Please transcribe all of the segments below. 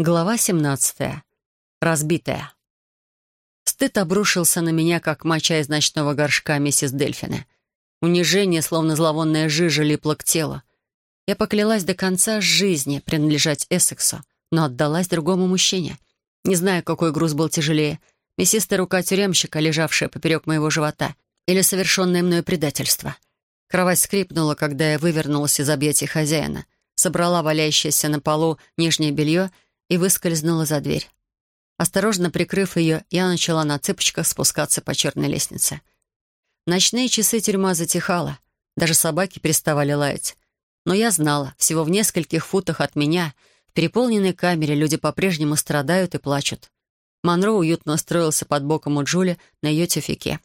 Глава 17. Разбитая. Стыд обрушился на меня, как моча из ночного горшка миссис Дельфина. Унижение, словно зловонная жижа, липло к телу. Я поклялась до конца жизни принадлежать Эссексу, но отдалась другому мужчине. Не знаю, какой груз был тяжелее. Мясистая рука тюремщика, лежавшая поперек моего живота, или совершенное мною предательство. Кровать скрипнула, когда я вывернулась из объятий хозяина, собрала валяющееся на полу нижнее белье — и выскользнула за дверь. Осторожно прикрыв ее, я начала на цыпочках спускаться по черной лестнице. Ночные часы тюрьма затихала, даже собаки переставали лаять. Но я знала, всего в нескольких футах от меня, в переполненной камере люди по-прежнему страдают и плачут. Монро уютно устроился под боком у Джули на ее тюфике.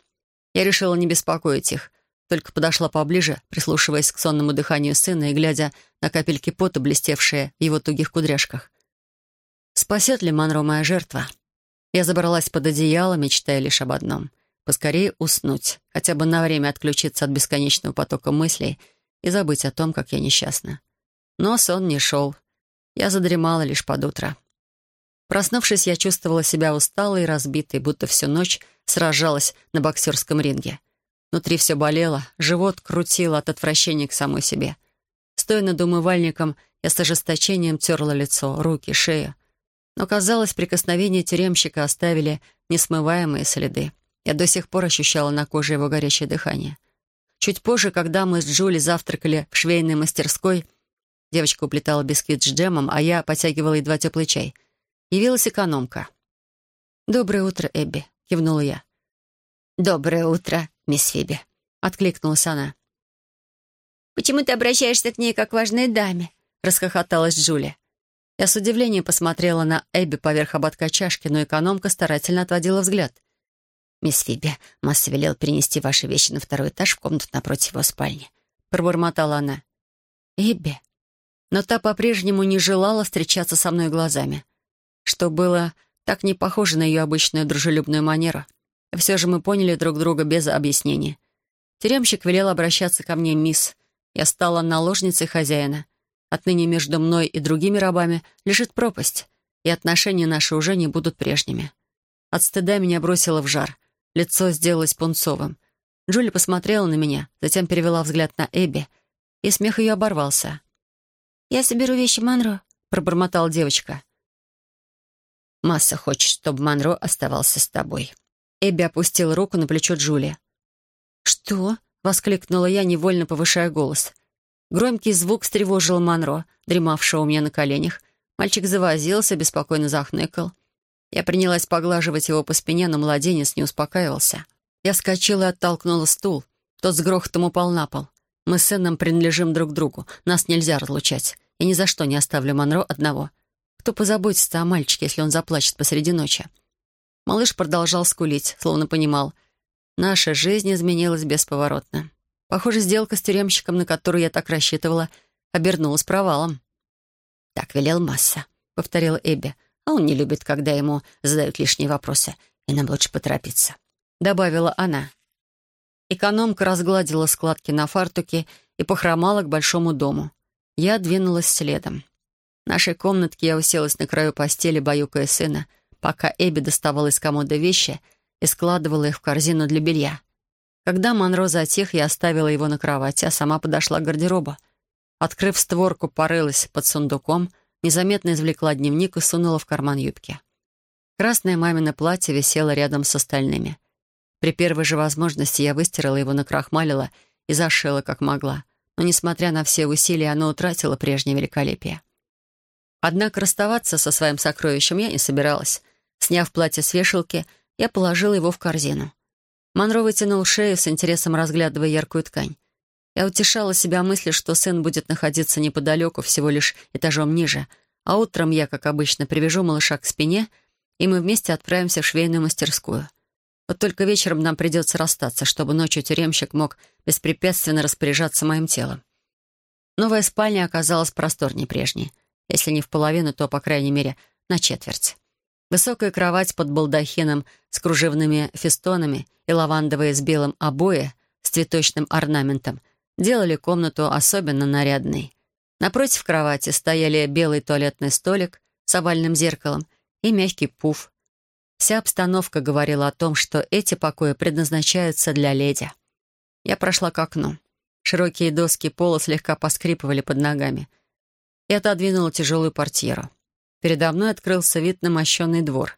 Я решила не беспокоить их, только подошла поближе, прислушиваясь к сонному дыханию сына и глядя на капельки пота, блестевшие в его тугих кудряшках. Спасет ли Монро моя жертва? Я забралась под одеяло, мечтая лишь об одном — поскорее уснуть, хотя бы на время отключиться от бесконечного потока мыслей и забыть о том, как я несчастна. Но сон не шел. Я задремала лишь под утро. Проснувшись, я чувствовала себя усталой и разбитой, будто всю ночь сражалась на боксерском ринге. Внутри все болело, живот крутило от отвращения к самой себе. Стоя над умывальником, я с ожесточением терла лицо, руки, шею. Но, казалось, прикосновения тюремщика оставили несмываемые следы. Я до сих пор ощущала на коже его горячее дыхание. Чуть позже, когда мы с Джули завтракали в швейной мастерской, девочка уплетала бисквит с джемом, а я потягивала едва теплый чай, явилась экономка. «Доброе утро, Эбби», — кивнула я. «Доброе утро, мисс Фиби», — откликнулась она. «Почему ты обращаешься к ней как важной даме?» — расхохоталась Джулия. Я с удивлением посмотрела на Эбби поверх ободка чашки, но экономка старательно отводила взгляд. «Мисс Фиби, Масса велел перенести ваши вещи на второй этаж в комнату напротив его спальни», — пробормотала она. «Эбби». Но та по-прежнему не желала встречаться со мной глазами, что было так не похоже на ее обычную дружелюбную манеру. Все же мы поняли друг друга без объяснений. Тюремщик велел обращаться ко мне мисс. Я стала наложницей хозяина. Отныне между мной и другими рабами лежит пропасть, и отношения наши уже не будут прежними. От стыда меня бросило в жар. Лицо сделалось пунцовым. Джули посмотрела на меня, затем перевела взгляд на Эбби, и смех ее оборвался. «Я соберу вещи Монро», — пробормотала девочка. «Масса хочет, чтобы Монро оставался с тобой». Эбби опустила руку на плечо Джули. «Что?» — воскликнула я, невольно повышая голос. Громкий звук встревожил Монро, дремавшего у меня на коленях. Мальчик завозился, беспокойно захныкал. Я принялась поглаживать его по спине, но младенец не успокаивался. Я вскочила и оттолкнула стул. Тот с грохотом упал на пол. Мы с сыном принадлежим друг другу. Нас нельзя разлучать. И ни за что не оставлю Монро одного. Кто позаботится о мальчике, если он заплачет посреди ночи? Малыш продолжал скулить, словно понимал. Наша жизнь изменилась бесповоротно. Похоже, сделка с тюремщиком, на которую я так рассчитывала, обернулась провалом. «Так велел Масса», — повторила Эбби. «А он не любит, когда ему задают лишние вопросы, и нам лучше поторопиться», — добавила она. Экономка разгладила складки на фартуке и похромала к большому дому. Я двинулась следом. В нашей комнатке я уселась на краю постели, баюкая сына, пока Эбби доставала из комода вещи и складывала их в корзину для белья. Когда Монро затих, я оставила его на кровати, а сама подошла к гардеробу. Открыв створку, порылась под сундуком, незаметно извлекла дневник и сунула в карман юбки. Красное мамино платье висело рядом с остальными. При первой же возможности я выстирала его, накрахмалила и зашила, как могла. Но, несмотря на все усилия, оно утратило прежнее великолепие. Однако расставаться со своим сокровищем я не собиралась. Сняв платье с вешалки, я положила его в корзину. Монро вытянул шею, с интересом разглядывая яркую ткань. Я утешала себя мыслью, что сын будет находиться неподалеку, всего лишь этажом ниже, а утром я, как обычно, привяжу малыша к спине, и мы вместе отправимся в швейную мастерскую. Вот только вечером нам придется расстаться, чтобы ночью тюремщик мог беспрепятственно распоряжаться моим телом. Новая спальня оказалась просторнее прежней. Если не в половину, то, по крайней мере, на четверть. Высокая кровать под балдахином с кружевными фестонами и лавандовые с белым обои с цветочным орнаментом делали комнату особенно нарядной. Напротив кровати стояли белый туалетный столик, с овальным зеркалом и мягкий пуф. Вся обстановка говорила о том, что эти покои предназначаются для леди. Я прошла к окну. Широкие доски пола слегка поскрипывали под ногами. И отодвинула тяжелую портьеру. Передо мной открылся вид на мощенный двор.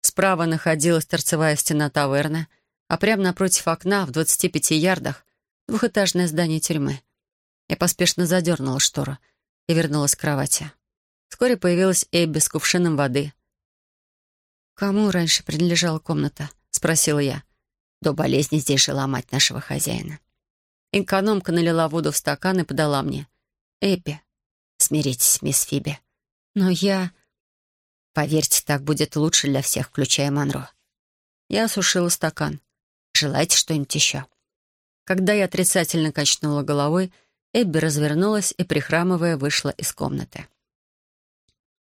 Справа находилась торцевая стена таверны, а прямо напротив окна, в 25 ярдах, двухэтажное здание тюрьмы. Я поспешно задернула штору и вернулась к кровати. Вскоре появилась Эбби с кувшином воды. «Кому раньше принадлежала комната?» — спросила я. До болезни здесь жила мать нашего хозяина. Экономка налила воду в стакан и подала мне. «Эбби, смиритесь, мисс Фиби. Но я...» «Поверьте, так будет лучше для всех, включая Монро». Я осушила стакан. «Желаете что-нибудь еще?» Когда я отрицательно качнула головой, Эбби развернулась и, прихрамывая, вышла из комнаты.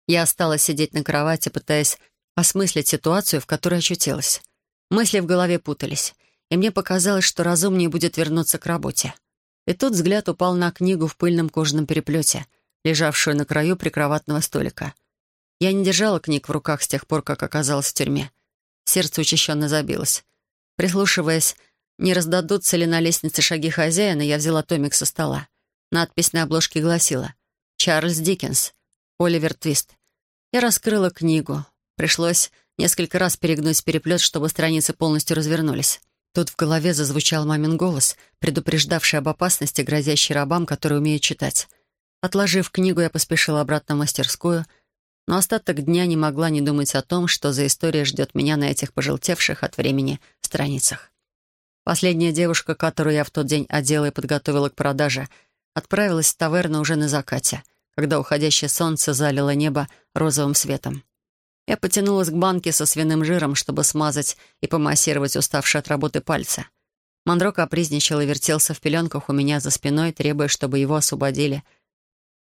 Я осталась сидеть на кровати, пытаясь осмыслить ситуацию, в которой очутилась. Мысли в голове путались, и мне показалось, что разумнее будет вернуться к работе. И тут взгляд упал на книгу в пыльном кожаном переплете, лежавшую на краю прикроватного столика. Я не держала книг в руках с тех пор, как оказалась в тюрьме. Сердце учащенно забилось. Прислушиваясь, не раздадутся ли на лестнице шаги хозяина, я взяла томик со стола. Надпись на обложке гласила «Чарльз Диккенс. Оливер Твист». Я раскрыла книгу. Пришлось несколько раз перегнуть переплет, чтобы страницы полностью развернулись. Тут в голове зазвучал мамин голос, предупреждавший об опасности, грозящей рабам, которые умеют читать. Отложив книгу, я поспешила обратно в мастерскую, но остаток дня не могла не думать о том, что за история ждет меня на этих пожелтевших от времени страницах. Последняя девушка, которую я в тот день одела и подготовила к продаже, отправилась в таверну уже на закате, когда уходящее солнце залило небо розовым светом. Я потянулась к банке со свиным жиром, чтобы смазать и помассировать уставшие от работы пальцы. Монро капризничал и вертелся в пеленках у меня за спиной, требуя, чтобы его освободили.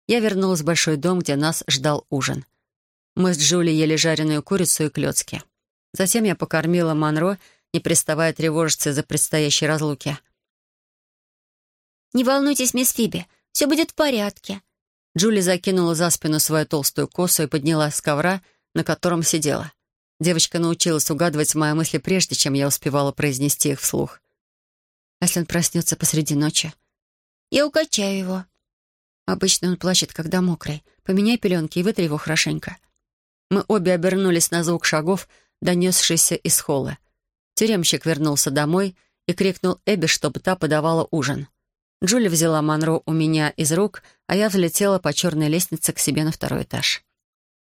Я вернулась в большой дом, где нас ждал ужин. Мы с Джули ели жареную курицу и клёцки. Затем я покормила Монро, не переставая тревожиться из-за предстоящей разлуки. «Не волнуйтесь, мисс Фиби, все будет в порядке». Джули закинула за спину свою толстую косу и подняла с ковра на котором сидела. Девочка научилась угадывать мои мысли прежде, чем я успевала произнести их вслух. Если он проснется посреди ночи? Я укачаю его. Обычно он плачет, когда мокрый. Поменяй пеленки и вытри его хорошенько. Мы обе обернулись на звук шагов, донесшийся из холла. Тюремщик вернулся домой и крикнул Эбби, чтобы та подавала ужин. Джули взяла Монро у меня из рук, а я взлетела по черной лестнице к себе на второй этаж.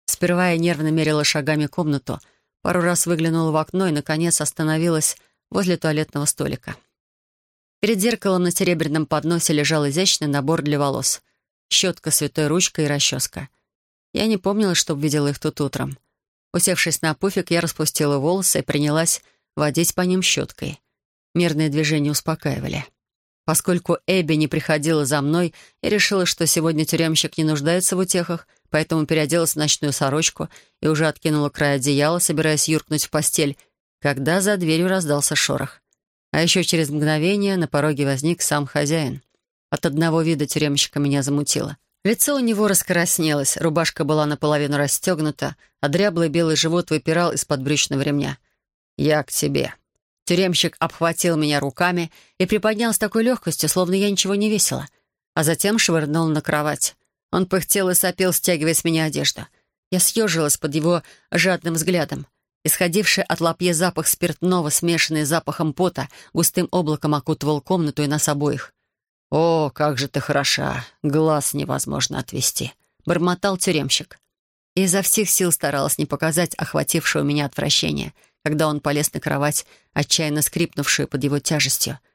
Сперва я нервно мерила шагами комнату, пару раз выглянула в окно и, наконец, остановилась возле туалетного столика. Перед зеркалом на серебряном подносе лежал изящный набор для волос. Щетка, святой ручка и расческа. Я не помнила, чтобы видела их тут утром. Усевшись на пуфик, я распустила волосы и принялась водить по ним щеткой. Мерные движения успокаивали. Поскольку Эбби не приходила за мной, я решила, что сегодня тюремщик не нуждается в утехах — поэтому переоделась в ночную сорочку и уже откинула край одеяла, собираясь юркнуть в постель, когда за дверью раздался шорох. А еще через мгновение на пороге возник сам хозяин. От одного вида тюремщика меня замутило. Лицо у него раскраснелось, рубашка была наполовину расстегнута, а дряблый белый живот выпирал из-под брючного ремня. «Я к тебе». Тюремщик обхватил меня руками и приподнял с такой легкостью, словно я ничего не весила, а затем швырнул на кровать. Он пыхтел и сопел, стягивая с меня одежду. Я съежилась под его жадным взглядом. Исходивший от лапье запах спиртного, смешанный с запахом пота, густым облаком окутывал комнату и нас обоих. «О, как же ты хороша! Глаз невозможно отвести!» — бормотал тюремщик. И изо всех сил старалась не показать охватившего меня отвращения, когда он полез на кровать, отчаянно скрипнувшую под его тяжестью —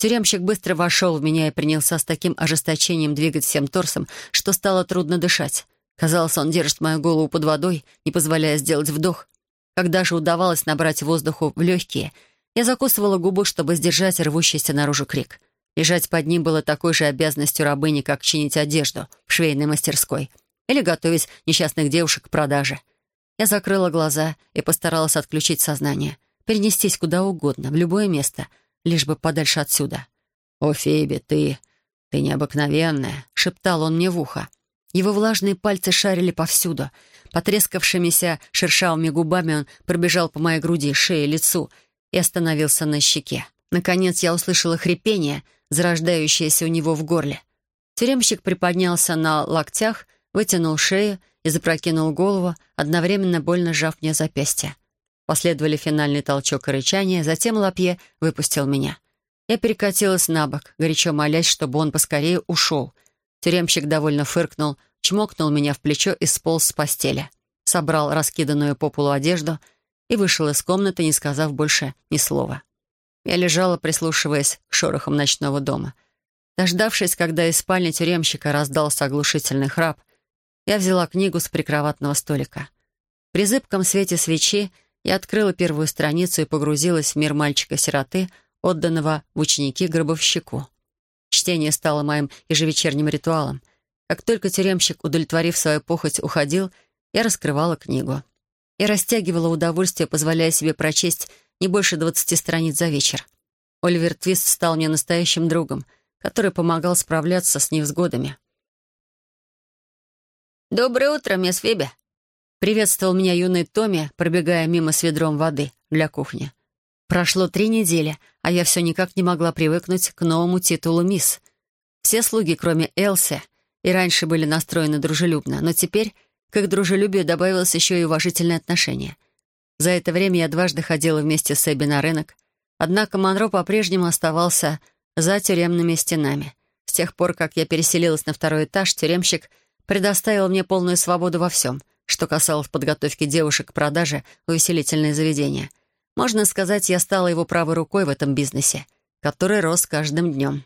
Тюремщик быстро вошел в меня и принялся с таким ожесточением двигать всем торсом, что стало трудно дышать. Казалось, он держит мою голову под водой, не позволяя сделать вдох. Когда же удавалось набрать воздуху в легкие, я закусывала губу, чтобы сдержать рвущийся наружу крик. Лежать под ним было такой же обязанностью рабыни, как чинить одежду в швейной мастерской или готовить несчастных девушек к продаже. Я закрыла глаза и постаралась отключить сознание, перенестись куда угодно, в любое место — лишь бы подальше отсюда. «О, Феби, ты... ты необыкновенная», — шептал он мне в ухо. Его влажные пальцы шарили повсюду. Потрескавшимися шершавыми губами он пробежал по моей груди, шее, лицу и остановился на щеке. Наконец я услышала хрипение, зарождающееся у него в горле. Тюремщик приподнялся на локтях, вытянул шею и запрокинул голову, одновременно больно сжав мне запястье. Последовали финальный толчок и рычание, затем Лапье выпустил меня. Я перекатилась на бок, горячо молясь, чтобы он поскорее ушел. Тюремщик довольно фыркнул, чмокнул меня в плечо и сполз с постели. Собрал раскиданную по полу одежду и вышел из комнаты, не сказав больше ни слова. Я лежала, прислушиваясь к шорохам ночного дома. Дождавшись, когда из спальни тюремщика раздался оглушительный храп, я взяла книгу с прикроватного столика. При зыбком свете свечи я открыла первую страницу и погрузилась в мир мальчика-сироты, отданного в ученики гробовщику. Чтение стало моим ежевечерним ритуалом. Как только тюремщик, удовлетворив свою похоть, уходил, я раскрывала книгу. Я растягивала удовольствие, позволяя себе прочесть не больше двадцати страниц за вечер. Оливер Твист стал мне настоящим другом, который помогал справляться с невзгодами. «Доброе утро, мисс Фиби!» Приветствовал меня юный Томми, пробегая мимо с ведром воды для кухни. Прошло три недели, а я все никак не могла привыкнуть к новому титулу «Мисс». Все слуги, кроме Элси, и раньше были настроены дружелюбно, но теперь к их дружелюбию добавилось еще и уважительное отношение. За это время я дважды ходила вместе с Эбби на рынок, однако Монро по-прежнему оставался за тюремными стенами. С тех пор, как я переселилась на второй этаж, тюремщик предоставил мне полную свободу во всем, что касалось подготовки девушек к продаже в увеселительные заведения — можно сказать, я стала его правой рукой в этом бизнесе, который рос каждым днем.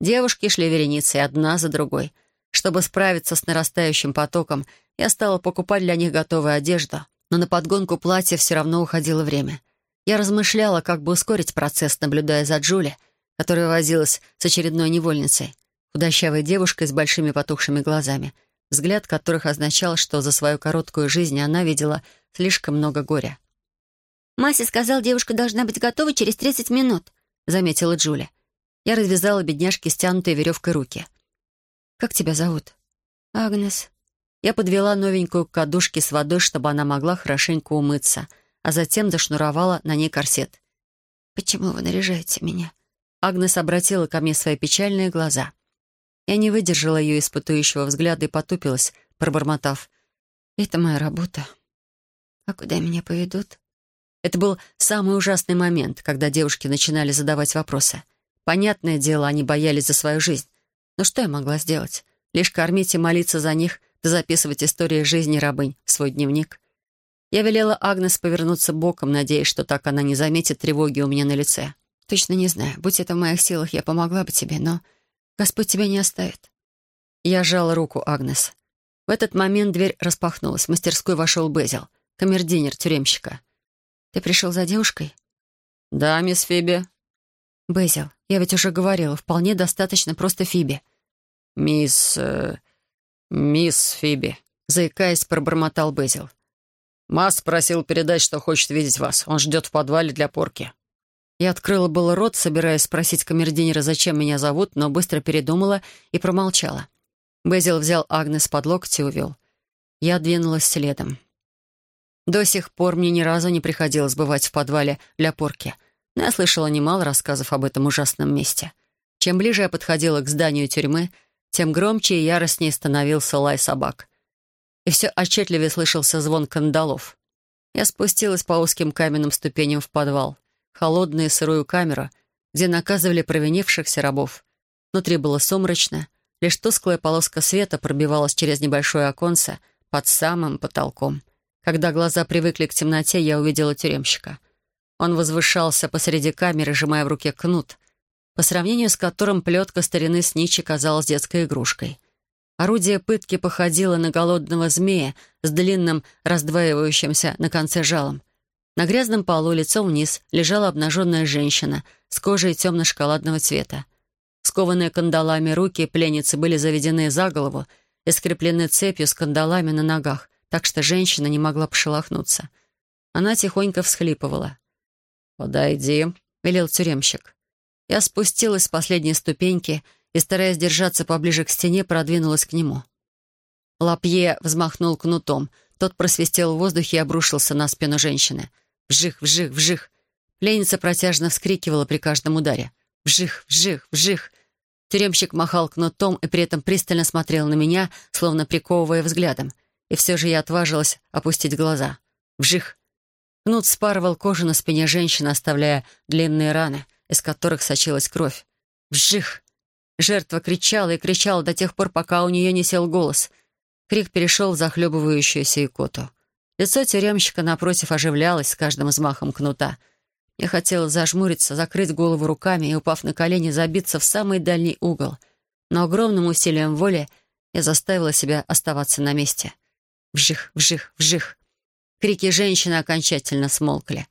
Девушки шли вереницей одна за другой. Чтобы справиться с нарастающим потоком, я стала покупать для них готовую одежду, но на подгонку платья все равно уходило время. Я размышляла, как бы ускорить процесс, наблюдая за Джули, которая возилась с очередной невольницей, худощавой девушкой с большими потухшими глазами, взгляд которых означал, что за свою короткую жизнь она видела слишком много горя. «Мася сказал, девушка должна быть готова через 30 минут», — заметила Джуля. Я развязала бедняжке стянутые веревкой руки. «Как тебя зовут?» «Агнес». Я подвела новенькую к кадушке с водой, чтобы она могла хорошенько умыться, а затем зашнуровала на ней корсет. «Почему вы наряжаете меня?» Агнес обратила ко мне свои печальные глаза. Я не выдержала ее испытующего взгляда и потупилась, пробормотав. «Это моя работа». «А куда меня поведут?» Это был самый ужасный момент, когда девушки начинали задавать вопросы. Понятное дело, они боялись за свою жизнь. Но что я могла сделать? Лишь кормить и молиться за них, записывать истории жизни рабынь в свой дневник. Я велела Агнес повернуться боком, надеясь, что так она не заметит тревоги у меня на лице. «Точно не знаю. Будь это в моих силах, я помогла бы тебе, но Господь тебя не оставит». Я сжала руку Агнес. В этот момент дверь распахнулась. В мастерскую вошел Безил, камердинер тюремщика. Ты пришел за девушкой?» «Да, мисс Фиби». «Безил, я ведь уже говорила, вполне достаточно просто Фиби». «Мисс... Э, мисс Фиби», — заикаясь, пробормотал Безил. «Масс просил передать, что хочет видеть вас. Он ждет в подвале для порки». Я открыла было рот, собираясь спросить камердинера, зачем меня зовут, но быстро передумала и промолчала. Безил взял Агнес под локоть и увел. Я двинулась следом. До сих пор мне ни разу не приходилось бывать в подвале для порки, но я слышала немало рассказов об этом ужасном месте. Чем ближе я подходила к зданию тюрьмы, тем громче и яростнее становился лай собак. И все отчетливее слышался звон кандалов. Я спустилась по узким каменным ступеням в подвал, холодную и сырую камеру, где наказывали провинившихся рабов. Внутри было сумрачно, лишь тусклая полоска света пробивалась через небольшое оконце под самым потолком. Когда глаза привыкли к темноте, я увидела тюремщика. Он возвышался посреди камеры, сжимая в руке кнут, по сравнению с которым плетка старины Сничи казалась детской игрушкой. Орудие пытки походило на голодного змея с длинным, раздваивающимся на конце жалом. На грязном полу лицом вниз лежала обнаженная женщина с кожей темно-шоколадного цвета. Скованные кандалами руки пленницы были заведены за голову и скреплены цепью с кандалами на ногах, так что женщина не могла пошелохнуться. Она тихонько всхлипывала. «Подойди», — велел тюремщик. Я спустилась с последней ступеньки и, стараясь держаться поближе к стене, продвинулась к нему. Лапье взмахнул кнутом. Тот просвистел в воздухе и обрушился на спину женщины. Вжих, вжих, вжих. Пленница протяжно вскрикивала при каждом ударе. Вжих, вжих, вжих. Тюремщик махал кнутом и при этом пристально смотрел на меня, словно приковывая взглядом. И все же я отважилась опустить глаза. Вжих. Кнут спарывал кожу на спине женщины, оставляя длинные раны, из которых сочилась кровь. Вжих. Жертва кричала и кричала до тех пор, пока у нее не сел голос. Крик перешел в захлебывающуюся икоту. Лицо тюремщика напротив оживлялось с каждым взмахом кнута — я хотела зажмуриться, закрыть голову руками и, упав на колени, забиться в самый дальний угол. Но огромным усилием воли я заставила себя оставаться на месте. Вжих, вжих, вжих. Крики женщины окончательно смолкли.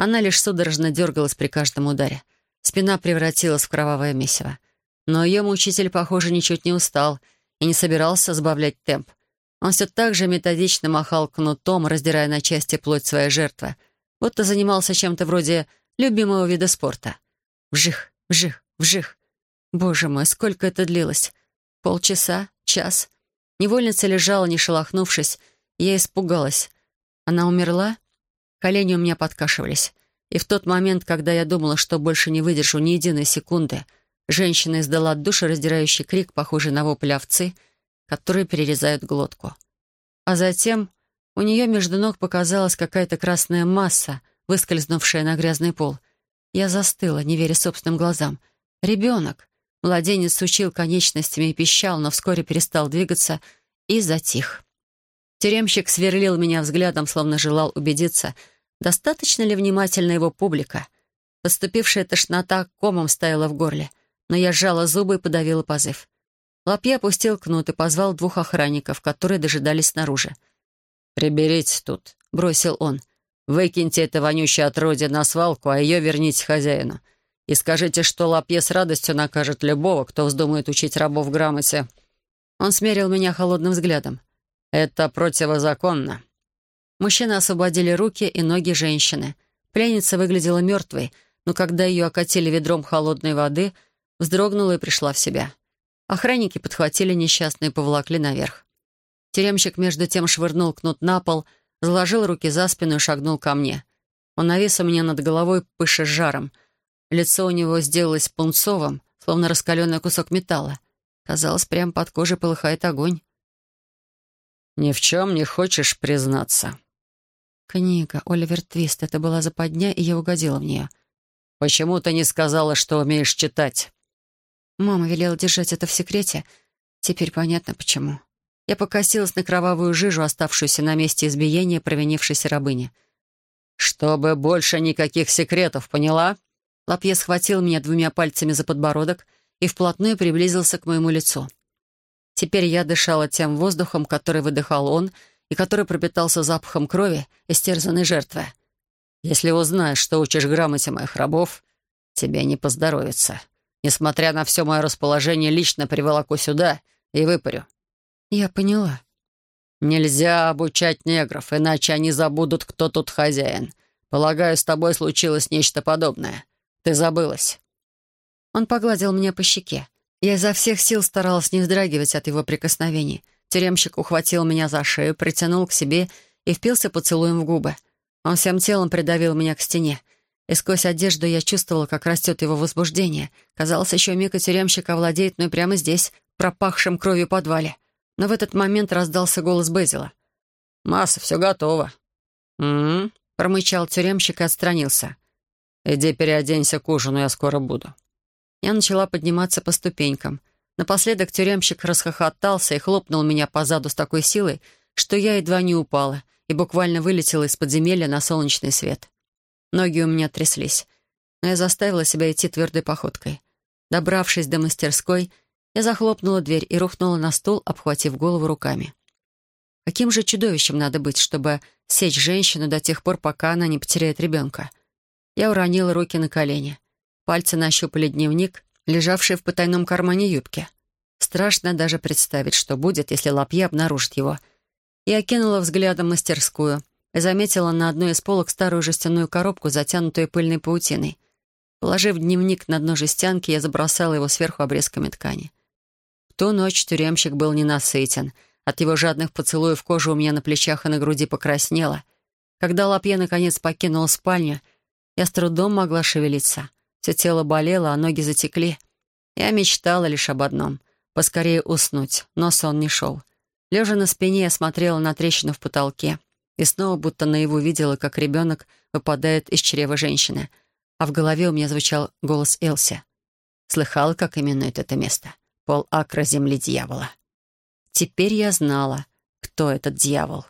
Она лишь судорожно дергалась при каждом ударе. Спина превратилась в кровавое месиво. Но ее мучитель, похоже, ничуть не устал и не собирался сбавлять темп. Он все так же методично махал кнутом, раздирая на части плоть своей жертвы — будто занимался чем-то вроде любимого вида спорта. Вжих, вжих, вжих. Боже мой, сколько это длилось? Полчаса? Час? Невольница лежала, не шелохнувшись, я испугалась. Она умерла? Колени у меня подкашивались. И в тот момент, когда я думала, что больше не выдержу ни единой секунды, женщина издала душераздирающий крик, похожий на вопль овцы, которые перерезают глотку. А затем у нее между ног показалась какая-то красная масса, выскользнувшая на грязный пол. Я застыла, не веря собственным глазам. «Ребенок!» Младенец сучил конечностями и пищал, но вскоре перестал двигаться и затих. Тюремщик сверлил меня взглядом, словно желал убедиться, достаточно ли внимательна его публика. Поступившая тошнота комом стояла в горле, но я сжала зубы и подавила позыв. Лапья опустил кнут и позвал двух охранников, которые дожидались снаружи. «Приберите тут», — бросил он. «Выкиньте это вонючее отродье на свалку, а ее верните хозяину. И скажите, что Лапье с радостью накажет любого, кто вздумает учить рабов грамоте». Он смерил меня холодным взглядом. «Это противозаконно». Мужчины освободили руки и ноги женщины. Пленница выглядела мертвой, но когда ее окатили ведром холодной воды, вздрогнула и пришла в себя. Охранники подхватили несчастную и поволокли наверх. Тюремщик между тем швырнул кнут на пол, заложил руки за спину и шагнул ко мне. Он навис у меня над головой, пыша жаром. Лицо у него сделалось пунцовым, словно раскаленный кусок металла. Казалось, прямо под кожей полыхает огонь. «Ни в чем не хочешь признаться». Книга «Оливер Твист» — это была западня, и я угодила в нее. «Почему ты не сказала, что умеешь читать?» Мама велела держать это в секрете. Теперь понятно, почему. Я покосилась на кровавую жижу, оставшуюся на месте избиения провинившейся рабыни. «Чтобы больше никаких секретов, поняла?» Лапье схватил меня двумя пальцами за подбородок и вплотную приблизился к моему лицу. Теперь я дышала тем воздухом, который выдыхал он и который пропитался запахом крови истерзанной жертвы. «Если узнаешь, что учишь грамоте моих рабов, тебе не поздоровится. Несмотря на все мое расположение, лично приволоку сюда и выпарю. «Я поняла». «Нельзя обучать негров, иначе они забудут, кто тут хозяин. Полагаю, с тобой случилось нечто подобное. Ты забылась». Он погладил меня по щеке. Я изо всех сил старалась не вздрагивать от его прикосновений. Тюремщик ухватил меня за шею, притянул к себе и впился поцелуем в губы. Он всем телом придавил меня к стене. И сквозь одежду я чувствовала, как растет его возбуждение. Казалось, еще миг и тюремщик овладеет мной прямо здесь, пропахшем кровью подвале. Но в этот момент раздался голос Безила. «Масса, все готово». «М-м-м», промычал тюремщик и отстранился. «Иди переоденься к ужину, я скоро буду». Я начала подниматься по ступенькам. Напоследок тюремщик расхохотался и хлопнул меня по заду с такой силой, что я едва не упала и буквально вылетела из подземелья на солнечный свет. Ноги у меня тряслись, но я заставила себя идти твердой походкой. Добравшись до мастерской, я захлопнула дверь и рухнула на стул, обхватив голову руками. Каким же чудовищем надо быть, чтобы сечь женщину до тех пор, пока она не потеряет ребенка? Я уронила руки на колени. Пальцы нащупали дневник, лежавший в потайном кармане юбки. Страшно даже представить, что будет, если лапья обнаружит его. Я окинула взглядом мастерскую и заметила на одной из полок старую жестяную коробку, затянутую пыльной паутиной. Положив дневник на дно жестянки, я забросала его сверху обрезками ткани ту ночь тюремщик был ненасытен. От его жадных поцелуев кожа у меня на плечах и на груди покраснела. Когда Лапье наконец покинул спальню, я с трудом могла шевелиться. Все тело болело, а ноги затекли. Я мечтала лишь об одном — поскорее уснуть, но сон не шел. Лежа на спине, я смотрела на трещину в потолке и снова будто наяву видела, как ребенок выпадает из чрева женщины, а в голове у меня звучал голос Элси. Слыхала, как именует это место? Пол акра земли дьявола. Теперь я знала, кто этот дьявол.